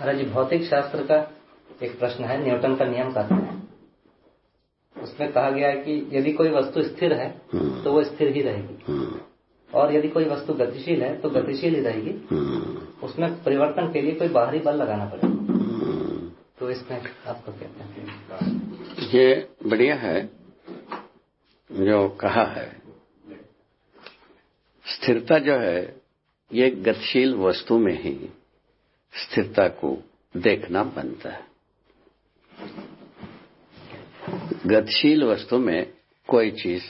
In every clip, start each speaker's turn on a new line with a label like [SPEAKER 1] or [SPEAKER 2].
[SPEAKER 1] महाराज जी भौतिक शास्त्र का एक प्रश्न है न्यूटन का नियम कहते हैं उसमें कहा गया है कि यदि कोई वस्तु स्थिर है
[SPEAKER 2] हम्म।
[SPEAKER 1] तो वो स्थिर ही रहेगी।
[SPEAKER 2] हम्म,
[SPEAKER 1] और यदि कोई वस्तु गतिशील है तो गतिशील ही रहेगी।
[SPEAKER 2] हम्म,
[SPEAKER 1] उसमें परिवर्तन के लिए कोई बाहरी बल लगाना पड़ेगा। तो इसमें आपको क्या कहते हैं?
[SPEAKER 2] ये बढ़िया है जो कहा है। स्थिरता जो है ये गतिशील वस्तु में ही स्थिरता को देखना बनता है। गतिशील वस्तु में कोई चीज़,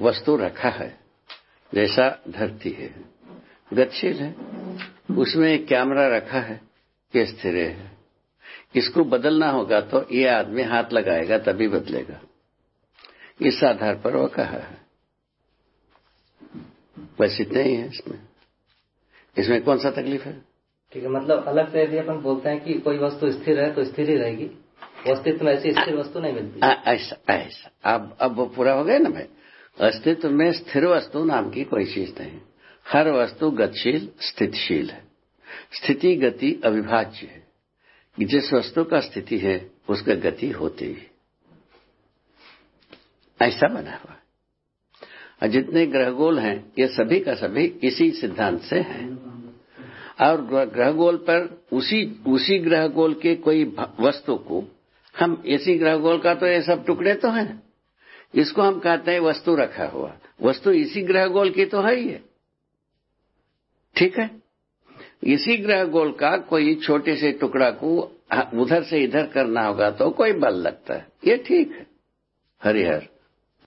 [SPEAKER 2] वस्तु रखा है, जैसा धरती है। गतिशील है। उसमें एक कैमरा रखा है ये स्थिर है। इसको बदलना होगा तो ये आदमी हाथ लगाएगा, तभी बदलेगा। इस आधार पर वो कहा है। बस इतना ही है इसमें। इसमें कौन सा तकलीफ़ है?
[SPEAKER 1] ठीक है मतलब अलग से यदि अपन बोलते हैं कि कोई वस्तु स्थिर है तो स्थिर ही रहेगी। अस्तित्व में ऐसी स्थिर वस्तु नहीं मिलती।
[SPEAKER 2] ऐसा ऐसा। अब अब वो पूरा हो गया ना भाई? अस्तित्व में स्थिर वस्तु नाम की कोई चीज़ नहीं हर वस्तु गतिशील, स्थितिशील है। स्थिति, गति, अविभाज्य है। जिस वस्तु का स्थिति है, उसका गति होती है। ऐसा बना हुआ है। जितने ग्रहगोल हैं, ये सभी का सभी इसी सिद्धांत से हैं। और ग्रह गोल पर उसी उसी ग्रह गोल के कोई वस्तु को हम इसी ग्रह गोल का तो ये सब टुकड़े तो हैं। इसको हम कहते हैं वस्तु रखा हुआ। वस्तु इसी ग्रह गोल की तो है ही है। ठीक है? इसी ग्रह गोल का कोई छोटे से टुकड़ा को उधर से इधर करना होगा तो कोई बल लगता है। ये ठीक है। हरिहर।